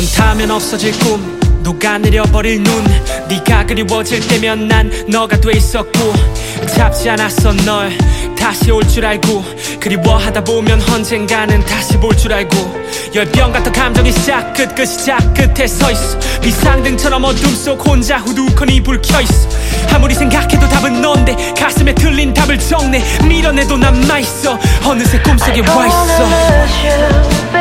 닿으면 없어질 꿈. 녹아내려 버릴 눈. 네가 그리워질 때면 난 너가 돼 있었고. 잡지 않았어 널. 다시 올 줄 알고. 그리워하다 보면 언젠가는 다시 볼 줄 알고. 열병 같은 감정이 시작 끝 끝 시작 끝에 서 있어. 비상등처럼 어둠 속 혼자 후두커니 불 켜 있어. 아무리 생각해도 답은 넌데 가슴에 틀린 답을 정내 밀어내도 남아 있어. 어느새 꿈속에 와 있어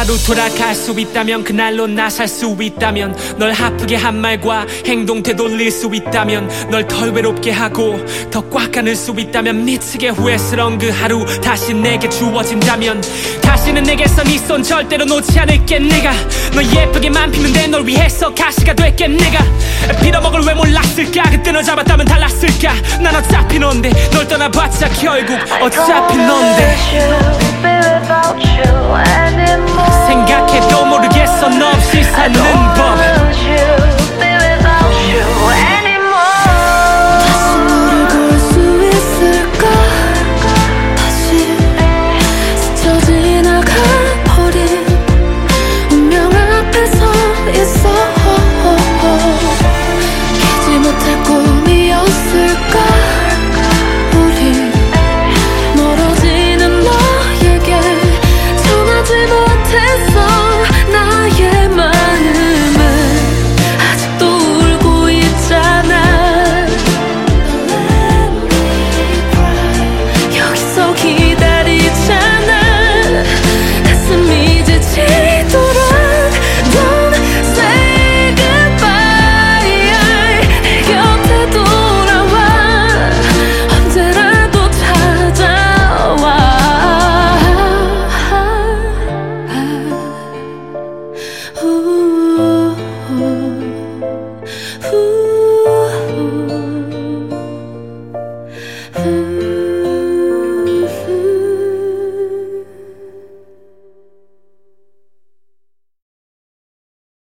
하루 돌아갈 수 있다면 그날로 나 살 수 있다면 널 아프게 한 말과 행동 되돌릴 수 있다면 널 덜 외롭게 하고 더 꽉 안을 수 있다면 미치게 후회스러운 그 하루 다시 내게 주어진다면 다시는 내게서 네 손 절대로 놓지 않을게 내가 너 예쁘게만 피는데 널 위해서 가시가 될게 내가 빌어먹을 왜 몰랐을까? 그때 널 잡았다면 달랐을까? 난 어차피 넌데 널 떠나봤자 결국 어차피 넌데 생